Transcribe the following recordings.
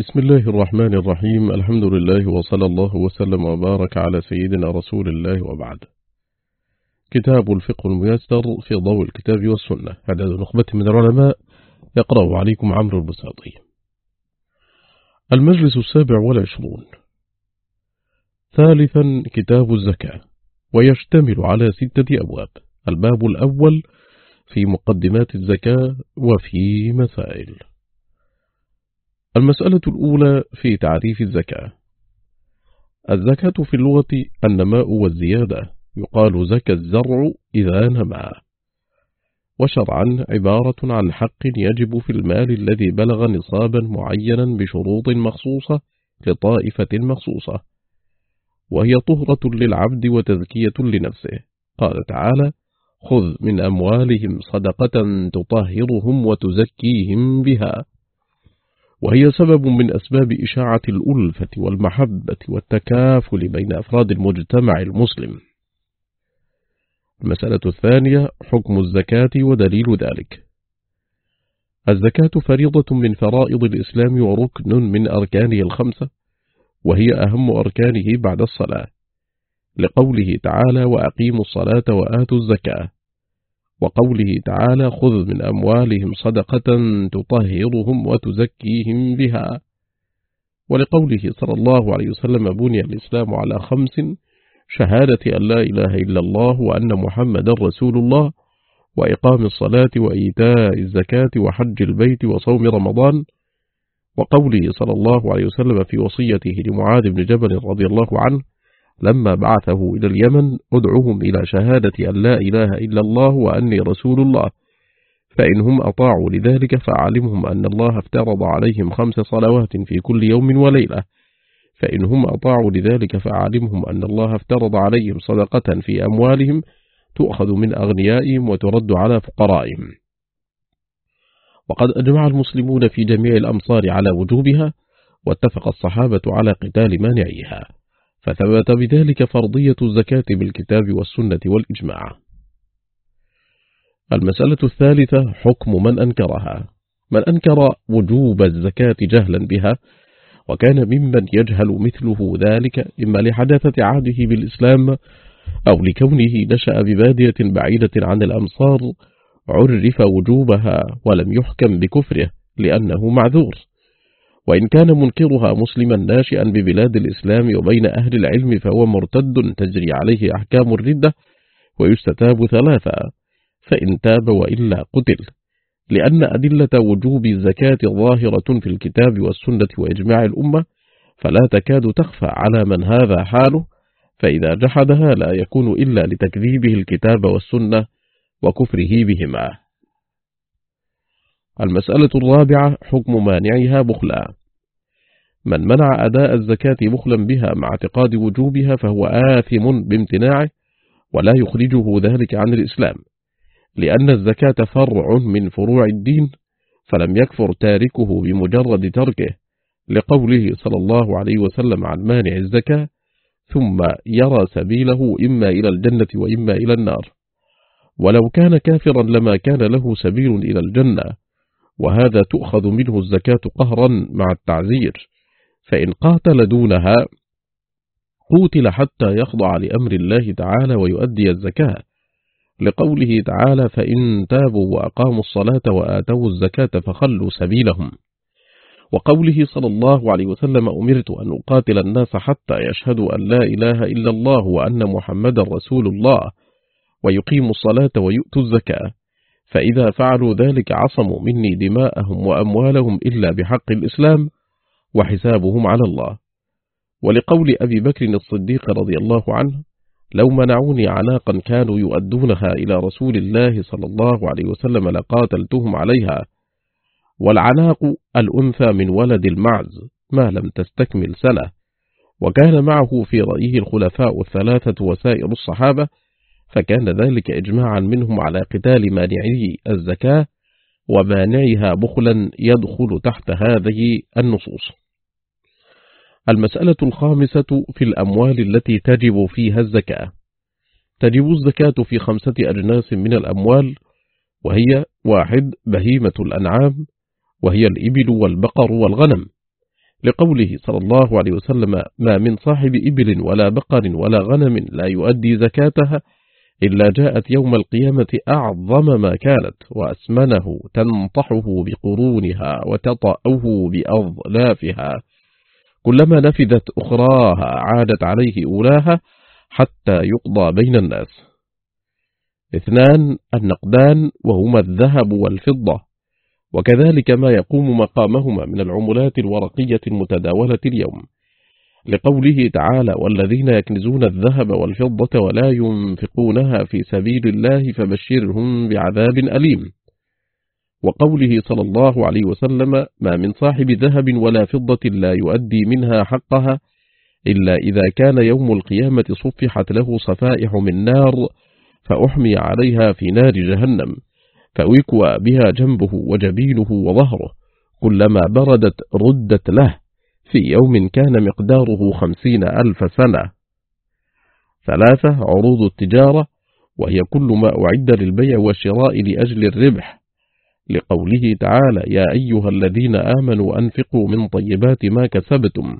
بسم الله الرحمن الرحيم. الحمد لله وصلى الله وسلم وبارك على سيدنا رسول الله وبعد. كتاب الفقه الميسر في ضوء الكتاب والسنة. عدد نخبة من العلماء. يقرأ عليكم عمرو البساطي. المجلس السابع والعشرون. ثالثا كتاب الزكاة. ويشتمل على ستة أبواب. الباب الأول في مقدمات الزكاة وفي مسائل. المسألة الأولى في تعريف الزكاة. الزكاة في اللغة النماء والزيادة يقال زكى الزرع إذا نما. وشرعا عبارة عن حق يجب في المال الذي بلغ نصابا معينا بشروط مخصوصة لطائفة مخصوصة وهي طهرة للعبد وتزكية لنفسه. قال تعالى خذ من أموالهم صدقة تطهرهم وتزكيهم بها. وهي سبب من أسباب إشاعة الألفة والمحبة والتكافل بين أفراد المجتمع المسلم. المسألة الثانية حكم الزكاة ودليل ذلك. الزكاة فريضة من فرائض الإسلام وركن من أركانه الخمسة وهي أهم أركانه بعد الصلاة لقوله تعالى وأقيموا الصلاة وآتوا الزكاة وقوله تعالى خذ من أموالهم صدقة تطهرهم وتزكيهم بها. ولقوله صلى الله عليه وسلم بني الإسلام على خمس شهادة أن لا إله إلا الله وأن محمد رسول الله وإقام الصلاة وإيتاء الزكاة وحج البيت وصوم رمضان. وقوله صلى الله عليه وسلم في وصيته لمعاذ بن جبل رضي الله عنه لما بعثه إلى اليمن أدعوهم إلى شهادة أن لا إله إلا الله وأني رسول الله. فإنهم أطاعوا لذلك فأعلمهم أن الله افترض عليهم خمس صلوات في كل يوم وليلة. فإنهم أطاعوا لذلك فأعلمهم أن الله افترض عليهم صدقة في أموالهم تؤخذ من أغنيائهم وترد على فقرائهم. وقد أجمع المسلمون في جميع الأمصار على وجوبها واتفق الصحابة على قتال مانعيها. فثبت بذلك فرضية الزكاة بالكتاب والسنة والإجماع. المسألة الثالثة حكم من أنكرها. من أنكر وجوب الزكاة جهلا بها وكان ممن يجهل مثله ذلك إما لحداثة عهده بالإسلام أو لكونه نشأ ببادية بعيدة عن الأمصار عرف وجوبها ولم يحكم بكفره لأنه معذور. وإن كان منكرها مسلما ناشئا ببلاد الإسلام وبين أهل العلم فهو مرتد تجري عليه أحكام الردة ويستتاب ثلاثة فإن تاب وإلا قتل. لأن أدلة وجوب الزكاة ظاهرة في الكتاب والسنة وإجماع الأمة فلا تكاد تخفى على من هذا حاله فإذا جحدها لا يكون إلا لتكذيبه الكتاب والسنة وكفره بهما. المسألة الرابعة حكم مانعها بخلا. من منع أداء الزكاة بخلا بها مع اعتقاد وجوبها فهو آثم بامتناعه ولا يخرجه ذلك عن الإسلام. لأن الزكاة فرع من فروع الدين فلم يكفر تاركه بمجرد تركه لقوله صلى الله عليه وسلم عن مانع الزكاة ثم يرى سبيله إما إلى الجنة وإما إلى النار. ولو كان كافرا لما كان له سبيل إلى الجنة وهذا تؤخذ منه الزكاة قهرا مع التعزير. فإن قاتل دونها قوتل حتى يخضع لأمر الله تعالى ويؤدي الزكاة. لقوله تعالى فإن تابوا وأقاموا الصلاة وآتوا الزكاة فخلوا سبيلهم. وقوله صلى الله عليه وسلم أمرت أن أقاتل الناس حتى يشهدوا أن لا إله إلا الله وأن محمد رسول الله ويقيموا الصلاة ويؤتوا الزكاة. فإذا فعلوا ذلك عصموا مني دماءهم وأموالهم إلا بحق الإسلام وحسابهم على الله. ولقول أبي بكر الصديق رضي الله عنه لو منعوني عناقا كانوا يؤدونها إلى رسول الله صلى الله عليه وسلم لقاتلتهم عليها. والعناق الأنثى من ولد المعز ما لم تستكمل سنة. وكان معه في رأيه الخلفاء الثلاثة وسائر الصحابة فكان ذلك إجماعا منهم على قتال مانعي الزكاة ومانعها بخلا يدخل تحت هذه النصوص. المسألة الخامسة في الأموال التي تجب فيها الزكاة. تجب الزكاة في خمسة أجناس من الأموال وهي واحد بهيمة الأنعام وهي الإبل والبقر والغنم. لقوله صلى الله عليه وسلم ما من صاحب إبل ولا بقر ولا غنم لا يؤدي زكاتها إلا جاءت يوم القيامة أعظم ما كانت وأسمنه تنطحه بقرونها وتطأه بأظلافها. كلما نفذت أخراها عادت عليه أولاها حتى يقضى بين الناس. اثنان النقدان وهما الذهب والفضة. وكذلك ما يقوم مقامهما من العملات الورقية المتداولة اليوم. لقوله تعالى والذين يكنزون الذهب والفضة ولا ينفقونها في سبيل الله فبشرهم بعذاب أليم. وقوله صلى الله عليه وسلم ما من صاحب ذهب ولا فضة لا يؤدي منها حقها إلا إذا كان يوم القيامة صفحت له صفائح من نار فأحمي عليها في نار جهنم فوكوى بها جنبه وجبينه وظهره كلما بردت ردت له. في يوم كان مقداره خمسين ألف سنة. ثلاثة عروض التجارة وهي كل ما أعد للبيع والشراء لأجل الربح. لقوله تعالى يا أيها الذين آمنوا أنفقوا من طيبات ما كسبتم.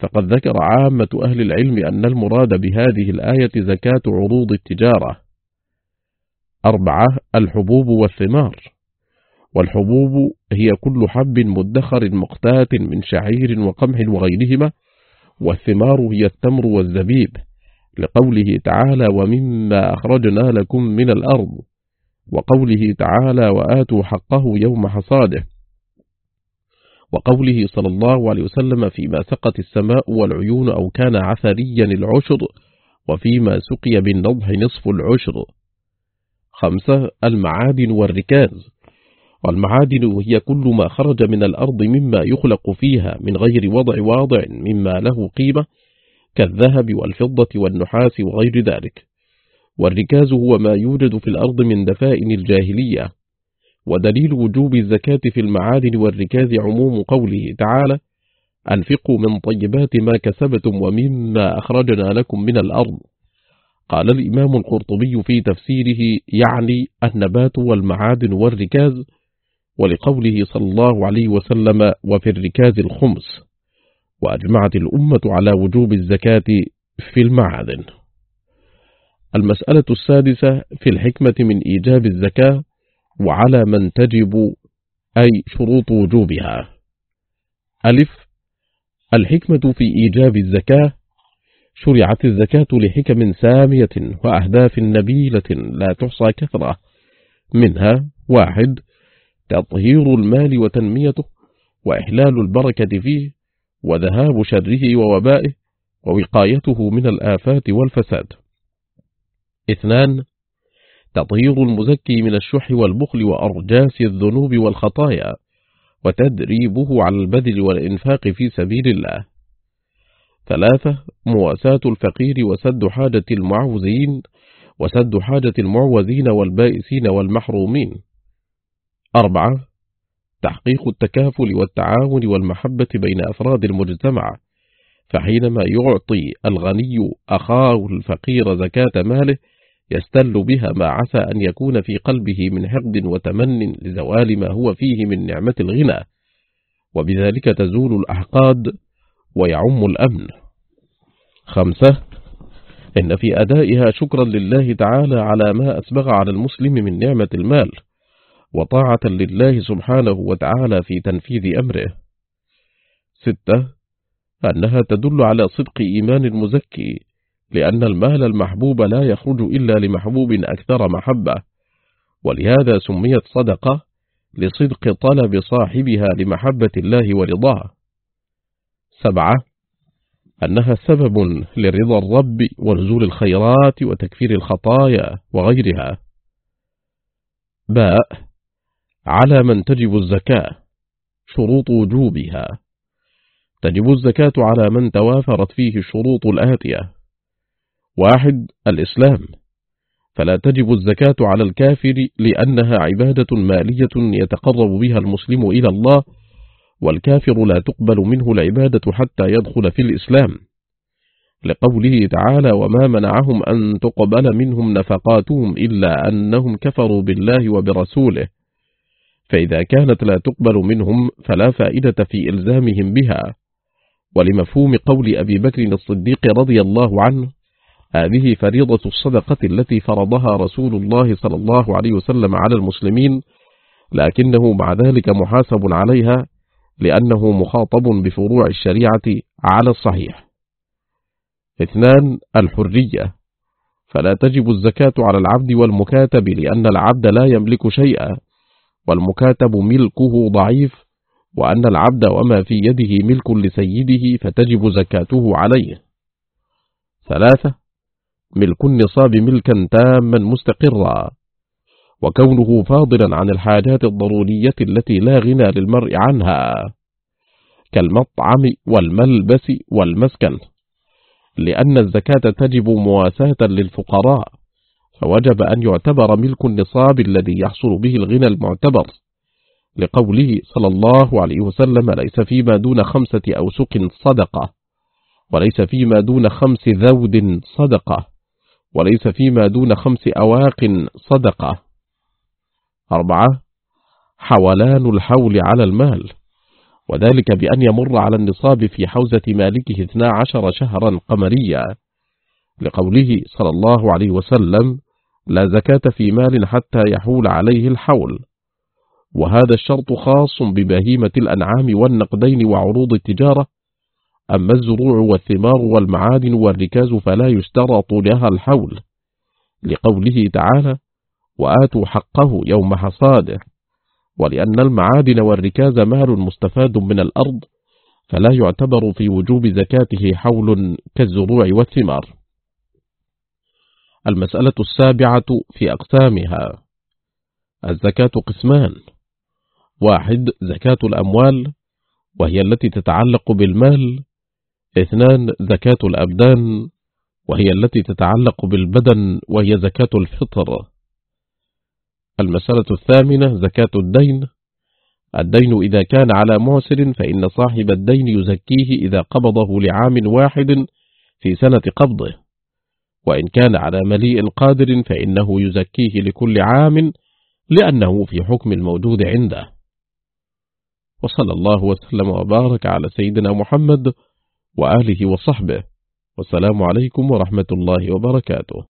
فقد ذكر عامة أهل العلم أن المراد بهذه الآية زكاة عروض التجارة. أربعة الحبوب والثمار. والحبوب هي كل حب مدخر مقتات من شعير وقمح وغيرهما والثمار هي التمر والزبيب لقوله تعالى ومما أخرجنا لكم من الأرض وقوله تعالى وآتوا حقه يوم حصاده وقوله صلى الله عليه وسلم فيما سقت السماء والعيون أو كان عثريا العشر وفيما سقي بالنضح نصف العشر خمسة المعادن والركاز. والمعادن هي كل ما خرج من الأرض مما يخلق فيها من غير وضع واضع مما له قيمة كالذهب والفضة والنحاس وغير ذلك. والركاز هو ما يوجد في الأرض من دفائن الجاهلية. ودليل وجوب الزكاة في المعادن والركاز عموم قوله تعالى أنفقوا من طيبات ما كسبتم ومما أخرجنا لكم من الأرض. قال الإمام القرطبي في تفسيره يعني النبات والمعادن والركاز ولقوله صلى الله عليه وسلم وفي الركاز الخمس وأجمعت الأمة على وجوب الزكاة في المعادن المسألة السادسة في الحكمة من إيجاب الزكاة وعلى من تجب أي شروط وجوبها. ألف الحكمة في إيجاب الزكاة شرعت الزكاة لحكم سامية وأهداف نبيلة لا تحصى كثرة منها واحد تطهير المال وتنميته وإحلال البركة فيه وذهاب شره ووبائه ووقايته من الآفات والفساد. اثنان تطهير المزكي من الشح والبخل وأرجاس الذنوب والخطايا وتدريبه على البذل والإنفاق في سبيل الله. ثلاثة مواساة الفقير وسد حاجة المعوزين وسد حاجة المعوزين والبائسين والمحرومين. أربعة تحقيق التكافل والتعاون والمحبة بين أفراد المجتمع فحينما يعطي الغني أخاه الفقير زكاة ماله يستل بها ما عسى أن يكون في قلبه من حقد وتمن لزوال ما هو فيه من نعمة الغنى. وبذلك تزول الأحقاد ويعم الأمن. خمسة إن في أدائها شكرا لله تعالى على ما أسبغ على المسلم من نعمة المال. وطاعة لله سبحانه وتعالى في تنفيذ أمره. ستة أنها تدل على صدق إيمان المزكي لأن المال المحبوب لا يخرج إلا لمحبوب أكثر محبة ولهذا سميت صدقة لصدق طلب صاحبها لمحبة الله ورضاه. سبعة أنها سبب لرضا الرب ونزول الخيرات وتكفير الخطايا وغيرها. باء على من تجب الزكاة شروط وجوبها. تجب الزكاة على من توافرت فيه الشروط الآتية. واحد الإسلام. فلا تجب الزكاة على الكافر لأنها عبادة مالية يتقرب بها المسلم إلى الله والكافر لا تقبل منه العبادة حتى يدخل في الإسلام. لقوله تعالى وما منعهم أن تقبل منهم نفقاتهم إلا أنهم كفروا بالله وبرسوله فإذا كانت لا تقبل منهم فلا فائدة في إلزامهم بها. ولمفهوم قول أبي بكر الصديق رضي الله عنه هذه فريضة الصدقة التي فرضها رسول الله صلى الله عليه وسلم على المسلمين لكنه مع ذلك محاسب عليها لأنه مخاطب بفروع الشريعة على الصحيح. اثنان الحرية. فلا تجب الزكاة على العبد والمكاتب لأن العبد لا يملك شيئا. والمكاتب ملكه ضعيف وأن العبد وما في يده ملك لسيده فتجب زكاته عليه. ثلاثة ملك النصاب ملكا تاما مستقرا وكونه فاضلا عن الحاجات الضرورية التي لا غنى للمرء عنها كالمطعم والملبس والمسكن لأن الزكاة تجب مواساة للفقراء. فوجب أن يعتبر ملك النصاب الذي يحصل به الغنى المعتبر لقوله صلى الله عليه وسلم ليس فيما دون خمسة أوسق صدقة وليس فيما دون خمس ذود صدقة وليس فيما دون خمس أواق صدقة. أربعة حولان الحول على المال وذلك بأن يمر على النصاب في حوزة مالكه 12 شهرا قمريا لقوله صلى الله عليه وسلم لا زكاة في مال حتى يحول عليه الحول. وهذا الشرط خاص ببهيمة الأنعام والنقدين وعروض التجارة. أما الزروع والثمار والمعادن والركاز فلا يشترط لها الحول. لقوله تعالى وآتوا حقه يوم حصاده ولأن المعادن والركاز مال مستفاد من الأرض فلا يعتبر في وجوب زكاته حول كالزروع والثمار. المسألة السابعة في أقسامها. الزكاة قسمان. واحد زكاة الأموال وهي التي تتعلق بالمال. اثنان زكاة الأبدان وهي التي تتعلق بالبدن وهي زكاة الفطر. المسألة الثامنة زكاة الدين. الدين إذا كان على معسر فإن صاحب الدين يزكيه إذا قبضه لعام واحد في سنة قبضه. وإن كان على مليء قادر فإنه يزكيه لكل عام لأنه في حكم الموجود عنده. وصلى الله وسلم وبارك على سيدنا محمد وآله وصحبه. والسلام عليكم ورحمة الله وبركاته.